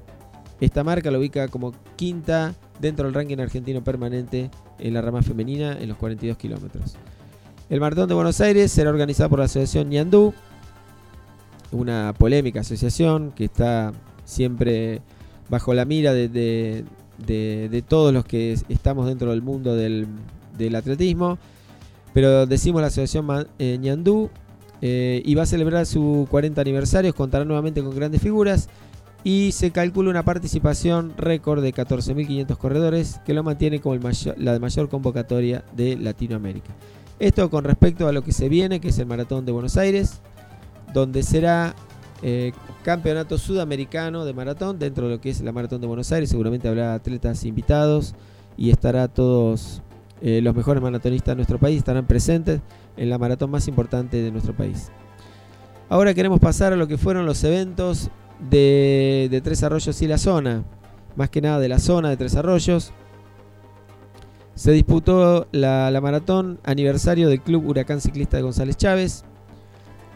Esta marca lo ubica como quinta dentro del ranking argentino permanente en la rama femenina en los 42 kilómetros. El Maratón de Buenos Aires será organizado por la Asociación Ñandú, una polémica asociación que está siempre bajo la mira de, de- todos los que es- estamos dentro del mundo del, del atletismo. Pero decimos la Asociación eh, Ñandú eh, y va a celebrar su 40 aniversario, contará nuevamente con grandes figuras y se calcula una participación récord de 14.500 corredores que lo mantiene como la mayor convocatoria de Latinoamérica. Esto con respecto a lo que se viene, que es el Maratón de Buenos Aires, donde será eh, campeonato sudamericano de maratón dentro de lo que es la Maratón de Buenos Aires. Seguramente habrá atletas invitados y estará todos eh, los mejores maratonistas de nuestro país estarán presentes en la maratón más importante de nuestro país. Ahora queremos pasar a lo que fueron los eventos de, Tres Arroyos y la zona. Más que nada de la zona de Tres Arroyos. Se disputó la, la maratón aniversario del Club Huracán Ciclista de González Chávez.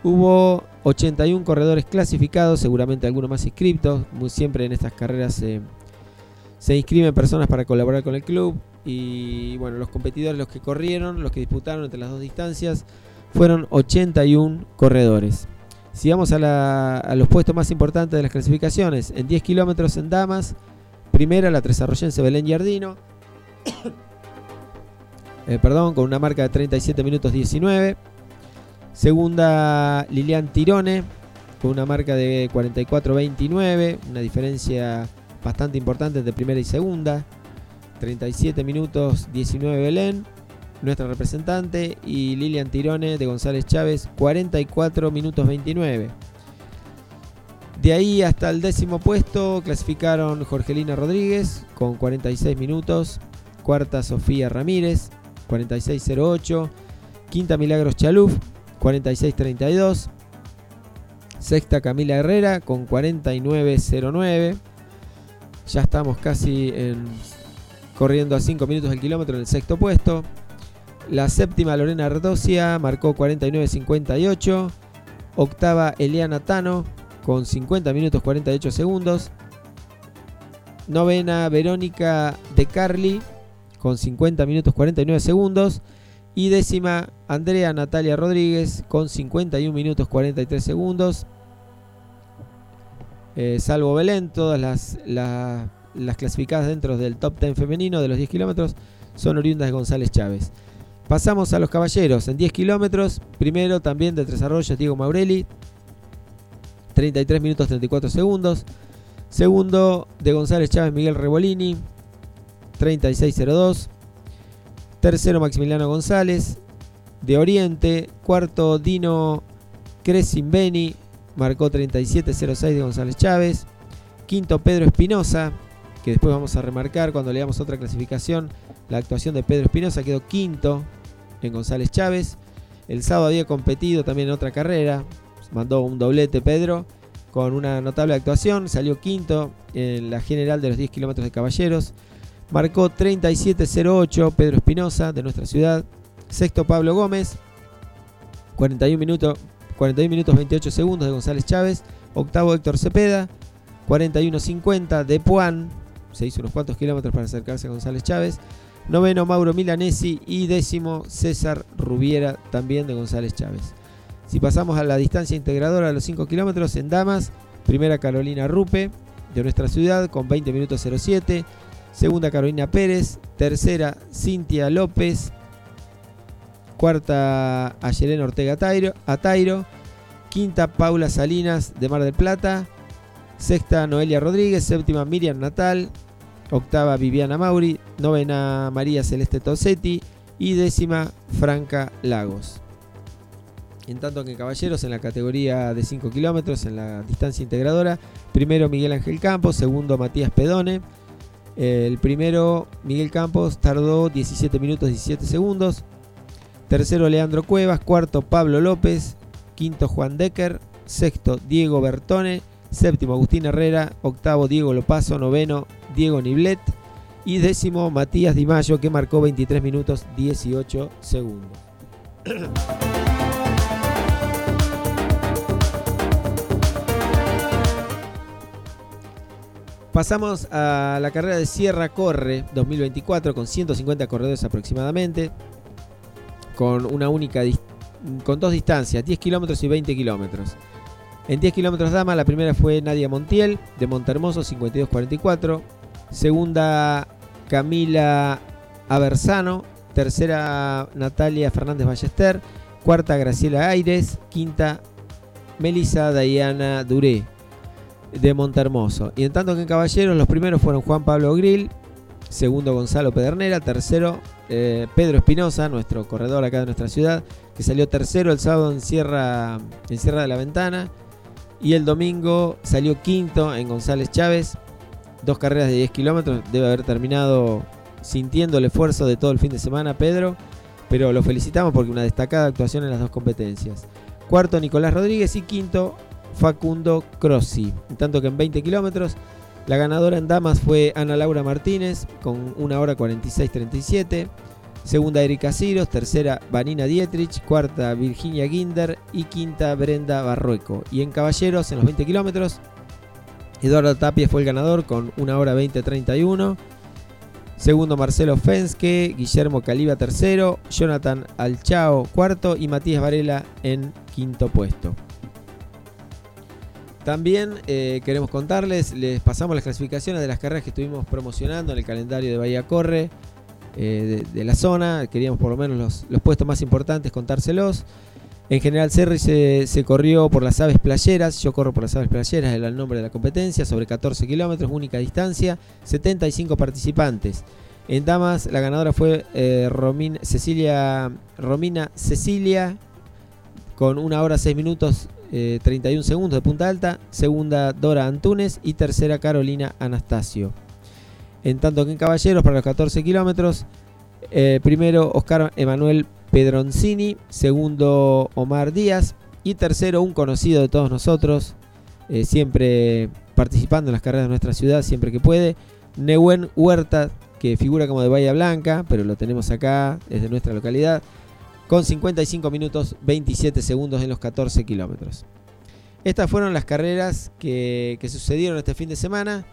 Hubo 81 corredores clasificados, seguramente algunos más inscriptos. Muy siempre en estas carreras se inscriben personas para colaborar con el club. Y bueno, los competidores, los que corrieron, los que disputaron entre las dos distancias, fueron 81 corredores. Si vamos a, los puestos más importantes de las clasificaciones, en 10 kilómetros en damas, primera la tresarroyense Belén Giardino, eh, perdón, con una marca de 37 minutos 19. Segunda Lilian Tirone, con una marca de 44-29, una diferencia bastante importante entre primera y segunda. 37 minutos 19 Belén, nuestra representante, y Lilian Tirone de González Chávez, 44 minutos 29. De ahí hasta el décimo puesto clasificaron Jorgelina Rodríguez con 46 minutos, cuarta Sofía Ramírez, 46.08, quinta Milagros Chaluf, 46.32, sexta Camila Herrera con 49.09. Ya estamos casi en corriendo a 5 minutos del kilómetro en el sexto puesto. La séptima Lorena Ardocia marcó 49.58. Octava Eliana Tano con 50 minutos 48 segundos. Novena Verónica De Carli con 50 minutos 49 segundos. Y décima Andrea Natalia Rodríguez con 51 minutos 43 segundos. Eh, salvo Belén, todas las, las las clasificadas dentro del top 10 femenino de los 10 kilómetros son oriundas de González Chávez. Pasamos a los caballeros en 10 kilómetros. Primero también de Tres Arroyos, Diego Maurelli, 33 minutos 34 segundos. Segundo de González Chávez, Miguel Rebolini, 36.02. Tercero Maximiliano González, de Oriente. Cuarto Dino Cresimbeni, marcó 37.06 de González Chávez. Quinto Pedro Espinosa, que después vamos a remarcar cuando leamos otra clasificación. La actuación de Pedro Espinosa quedó quinto en González Chávez. El sábado había competido también en otra carrera. Mandó un doblete Pedro con una notable actuación. Salió quinto en la general de los 10 kilómetros de caballeros. Marcó 37.08 Pedro Espinosa de nuestra ciudad. Sexto Pablo Gómez. 41 minutos, 41 minutos 28 segundos de González Chávez. Octavo Héctor Cepeda. 41.50 de Puan. Se hizo unos cuantos kilómetros para acercarse a González Chávez. Noveno Mauro Milanesi y décimo César Rubiera también de González Chávez. Si pasamos a la distancia integradora de los 5 kilómetros en damas, primera Carolina Rupe de nuestra ciudad con 20 minutos 07. Segunda Carolina Pérez. Tercera Cintia López. Cuarta Ayelena Ortega Atairo, Atairo. Quinta Paula Salinas de Mar del Plata. Sexta Noelia Rodríguez. Séptima Miriam Natal. Octava Viviana Mauri. Novena María Celeste Tosetti. Y décima Franca Lagos. En tanto que caballeros, en la categoría de 5 kilómetros, en la distancia integradora, primero Miguel Ángel Campos, segundo Matías Pedone. El primero, Miguel Campos, tardó 17 minutos 17 segundos. Tercero, Leandro Cuevas. Cuarto, Pablo López. Quinto, Juan Decker. Sexto, Diego Bertone. Séptimo, Agustín Herrera. Octavo, Diego Lopazo. Noveno, Diego Niblet. Y décimo, Matías Di Mayo, que marcó 23 minutos 18 segundos. Pasamos a la carrera de Sierra Corre 2024 con 150 corredores aproximadamente, con una única con dos distancias, 10 kilómetros y 20 kilómetros. En 10 kilómetros dama, la primera fue Nadia Montiel de Montermoso 52-44, segunda Camila Aversano, tercera Natalia Fernández Ballester, cuarta Graciela Aires, quinta Melissa Diana Duré de Montermoso. Y en tanto que en Caballeros los primeros fueron Juan Pablo Grill, segundo Gonzalo Pedernera, tercero eh, Pedro Espinosa, nuestro corredor acá de nuestra ciudad, que salió tercero el sábado en en Sierra de la Ventana. Y el domingo salió quinto en González Chávez. Dos carreras de 10 kilómetros. Debe haber terminado sintiendo el esfuerzo de todo el fin de semana, Pedro. Pero lo felicitamos porque una destacada actuación en las dos competencias. Cuarto, Nicolás Rodríguez. Y quinto, Facundo Crossi. Tanto que en 20 kilómetros, la ganadora en damas fue Ana Laura Martínez con 1 hora 46-37. Segunda, Erika Ciros. Tercera, Vanina Dietrich. Cuarta, Virginia Ginder. Y quinta, Brenda Barrueco. Y en caballeros, en los 20 kilómetros, Eduardo Tapia fue el ganador con 1 hora 20-31. Segundo, Marcelo Fenske. Guillermo Caliba, tercero. Jonathan Alchao, cuarto. Y Matías Varela en quinto puesto. También eh, queremos contarles, les pasamos las clasificaciones de las carreras que estuvimos promocionando en el calendario de Bahía Corre eh, de, de la zona. Queríamos por lo menos los, los puestos más importantes contárselos. En general, Cerri se, corrió por las aves playeras. Yo corro por las aves playeras, era el nombre de la competencia. Sobre 14 kilómetros, única distancia, 75 participantes. En damas, la ganadora fue eh, Cecilia, Romina Cecilia, con 1 hora 6 minutos eh, 31 segundos de punta alta. Segunda, Dora Antunes. Y tercera, Carolina Anastasio. En tanto que en caballeros, para los 14 kilómetros, eh, primero Oscar Emanuel Pedroncini, segundo Omar Díaz y tercero un conocido de todos nosotros, eh, siempre participando en las carreras de nuestra ciudad, siempre que puede, Nehuen Huerta, que figura como de Bahía Blanca, pero lo tenemos acá, es de nuestra localidad, con 55 minutos 27 segundos en los 14 kilómetros. Estas fueron las carreras que, que sucedieron este fin de semana.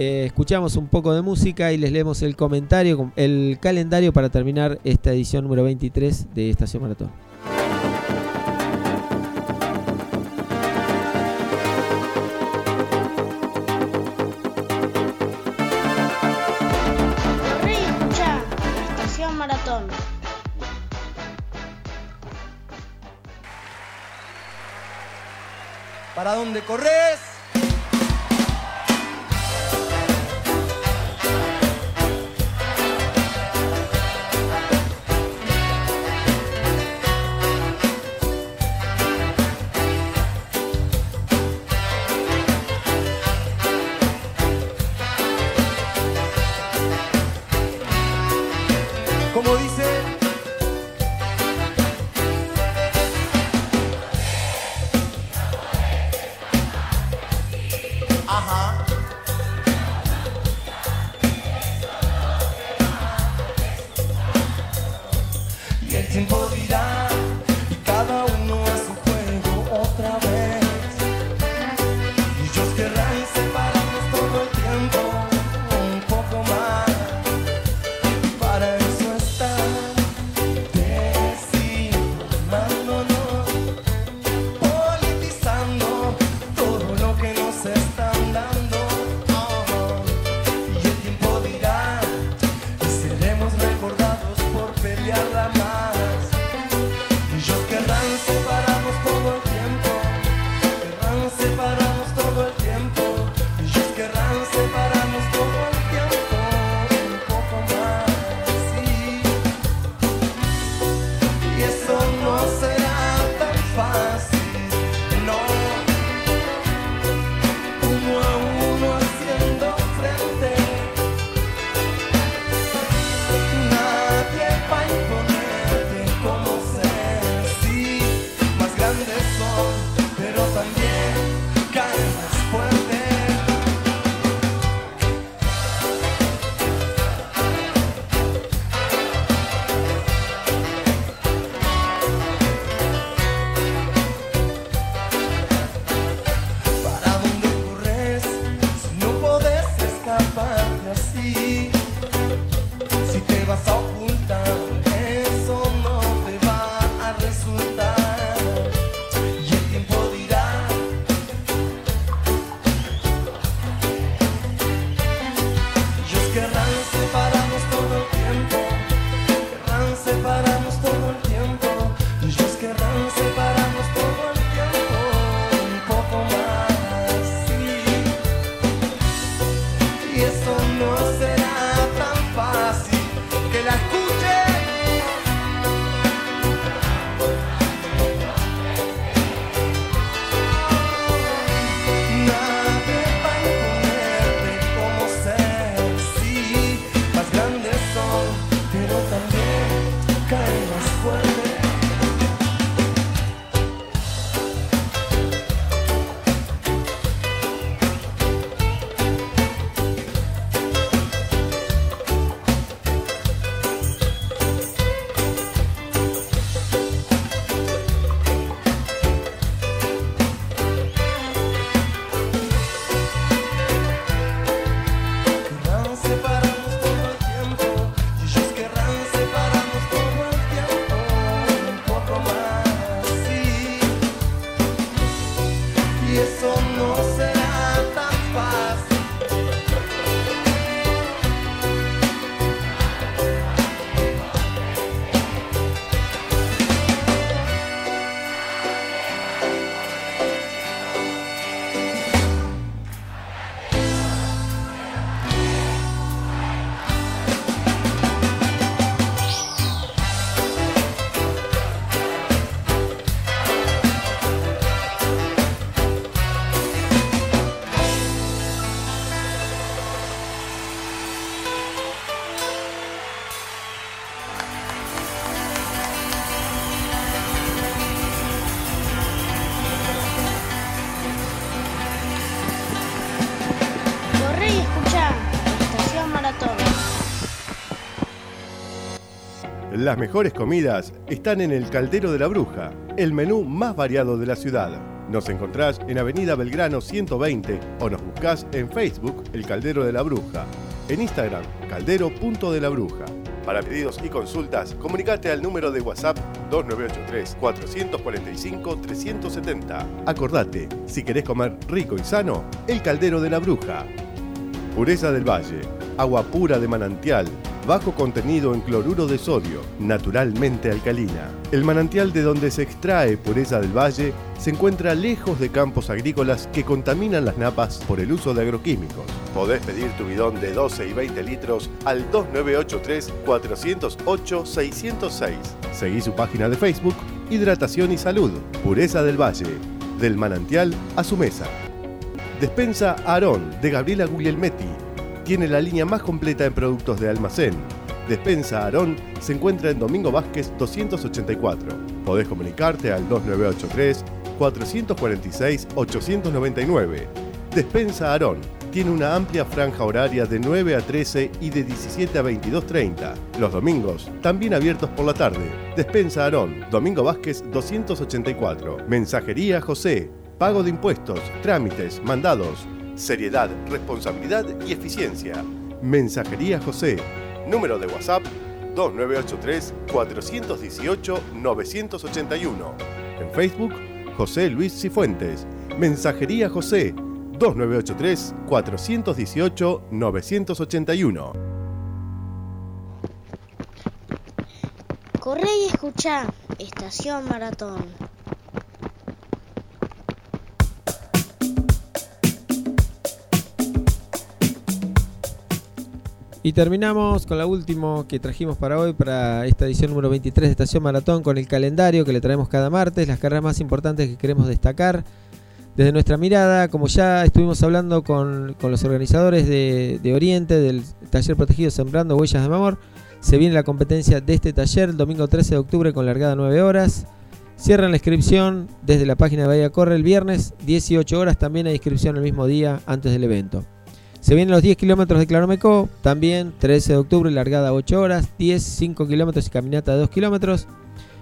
Eh, escuchamos un poco de música y les leemos el comentario, el calendario para terminar esta edición número 23 de Estación Maratón.
Corre y escucha Estación Maratón.
¿Para dónde corres?
Las mejores comidas están en el Caldero de la Bruja, el menú más variado de la ciudad. Nos encontrás en Avenida Belgrano 120 o nos buscás en Facebook El Caldero de la Bruja, en Instagram Caldero.de de la Bruja. Para pedidos y consultas, comunicate al número de WhatsApp 2983-445-370. Acordate, si querés comer rico y sano, El Caldero de la Bruja. Pureza del Valle, agua pura de manantial, bajo contenido en cloruro de sodio, naturalmente alcalina. El manantial de donde se extrae pureza del valle se encuentra lejos de campos agrícolas que contaminan las napas por el uso de agroquímicos. Podés pedir tu bidón de 12 y 20 litros al 2983-408-606. Seguí su página de Facebook, Hidratación y Salud, Pureza del Valle, del manantial a su mesa. Despensa Aarón de Gabriela Guglielmetti. Tiene la línea más completa en productos de almacén. Despensa Aarón se encuentra en Domingo Vázquez 284. Podés comunicarte al 2983 446 899. Despensa Aarón tiene una amplia franja horaria de 9 a 13 y de 17 a 22.30. Los domingos, también abiertos por la tarde. Despensa Aarón, Domingo Vázquez 284. Mensajería José. Pago de impuestos, trámites, mandados. Seriedad, responsabilidad y eficiencia. Mensajería José. Número de WhatsApp 2983-418-981. En Facebook, José Luis Cifuentes. Mensajería José 2983-418-981.
Corre y escucha. Estación Maratón.
Y terminamos con la última que trajimos para hoy, para esta edición número 23 de Estación Maratón, con el calendario que le traemos cada martes, las carreras más importantes que queremos destacar. Desde nuestra mirada, como ya estuvimos hablando con, los organizadores de, de, Oriente, del taller protegido Sembrando Huellas de Amor, se viene la competencia de este taller el domingo 13 de octubre con largada 9 horas. Cierran la inscripción desde la página de Bahía Corre el viernes, 18 horas. También hay inscripción el mismo día antes del evento. Se vienen los 10 kilómetros de Claromeco, también 13 de octubre, largada 8 horas, 10, 5 kilómetros y caminata de 2 kilómetros.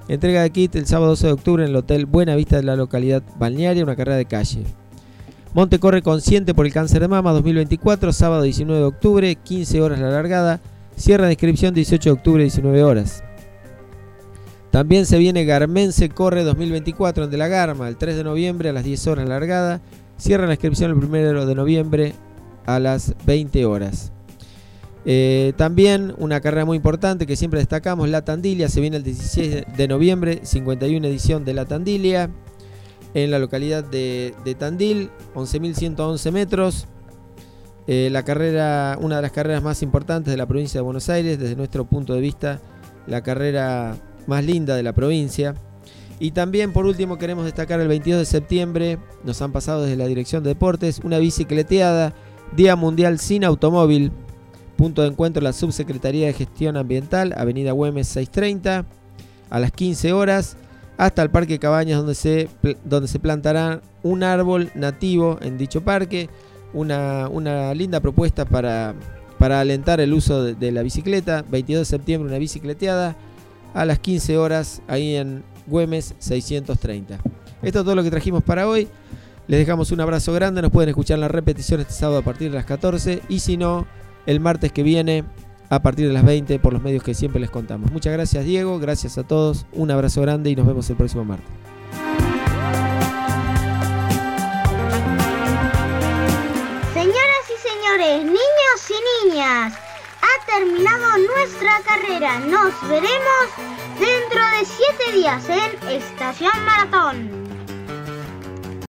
Entrega de kit el sábado 12 de octubre en el Hotel Buena Vista de la localidad balnearia, una carrera de calle. Monte corre consciente por el cáncer de mama 2024, sábado 19 de octubre, 15 horas la largada. Cierra de inscripción 18 de octubre, 19 horas. También se viene Garmense Corre 2024 en De la Garma, el 3 de noviembre a las 10 horas largada. Cierra la inscripción el 1 de noviembre a las 20 horas. Eh, también una carrera muy importante que siempre destacamos, La Tandilia, se viene el 16 de noviembre, 51 edición de La Tandilia, en la localidad de, Tandil, 11.111 metros. Eh, la carrera, una de las carreras más importantes de la provincia de Buenos Aires, desde nuestro punto de vista, la carrera más linda de la provincia. Y también por último queremos destacar el 22 de septiembre, nos han pasado desde la Dirección de Deportes, una bicicleteada Día Mundial sin Automóvil. Punto de encuentro la Subsecretaría de Gestión Ambiental, Avenida Güemes 630, a las 15 horas, hasta el Parque Cabañas, donde se, donde se plantará un árbol nativo en dicho parque. Una, una linda propuesta para, para alentar el uso de, de, la bicicleta. 22 de septiembre, una bicicleteada, a las 15 horas, ahí en Güemes 630. Esto es todo lo que trajimos para hoy. Les dejamos un abrazo grande. Nos pueden escuchar en la repetición este sábado a partir de las 14 y si no, el martes que viene a partir de las 20 por los medios que siempre les contamos. Muchas gracias Diego, gracias a todos, un abrazo grande y nos vemos el próximo martes.
Señoras y señores, niños y niñas, ha terminado nuestra carrera. Nos veremos dentro de 7 días en Estación Maratón.